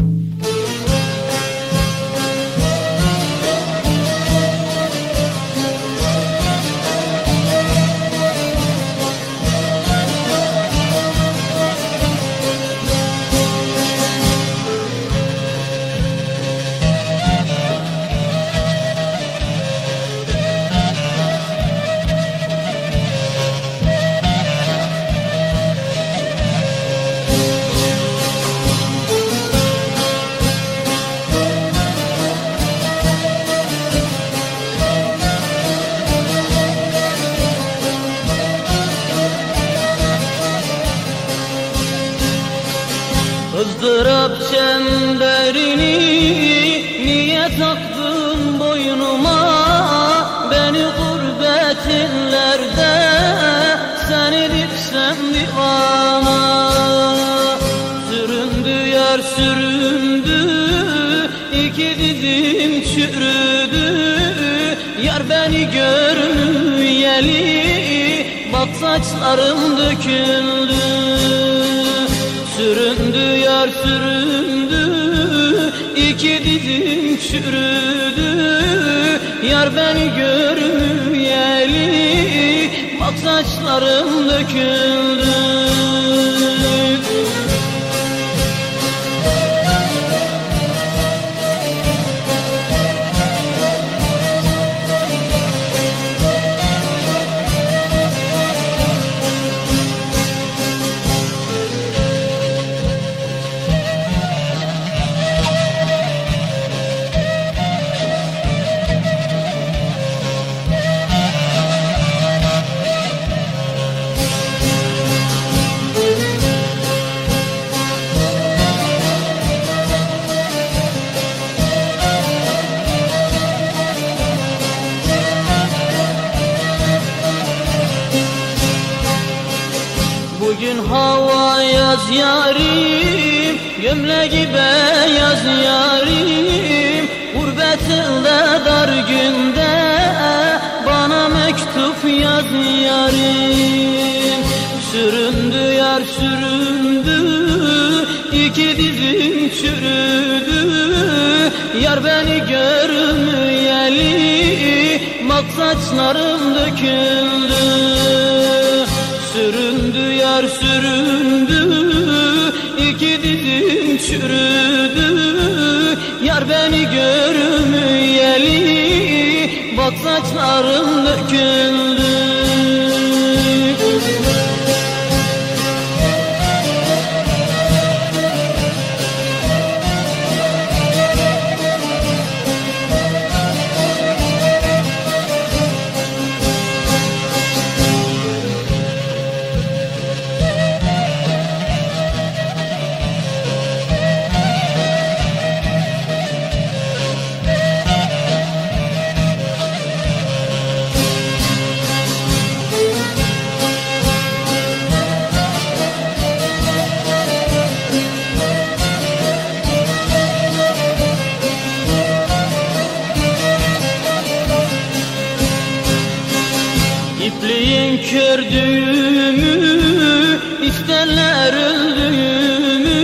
you ızdırap çemberini niye taktın boynuma? Beni gurbet illerde sen edipsem divana Süründü yar süründü iki didim çürüdü. Yar beni görmeyeli bak saçlarım döküldü Süründü yar süründü. İki dilim çürüdü. Yar beni görmeyeli Bak saçlarım döküldü hava yaz yarim Gömleği beyaz yarim. Gurbetinde dar günde Bana mektup yaz yarim. Süründü yar süründü iki dizim çürüdü. Yar beni görmeyeli Bak saçlarım döküldü çürüdü Yar beni görmeyeli Bak saçlarım döküldü kördüğümü isterler öldüğümü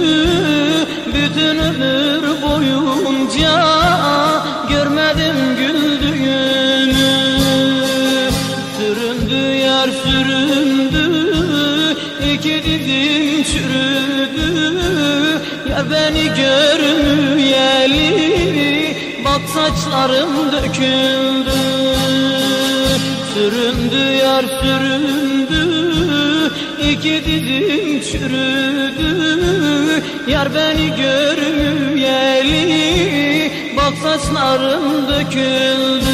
Bütün ömür boyunca görmedim güldüğünü. Süründü yar süründü iki dizim çürüdü. Yar beni görmeyeli bak saçlarım döküldü Süründü yar süründü. İki dizim çürüdü. Yar beni görmeyeli Bak saçlarım döküldü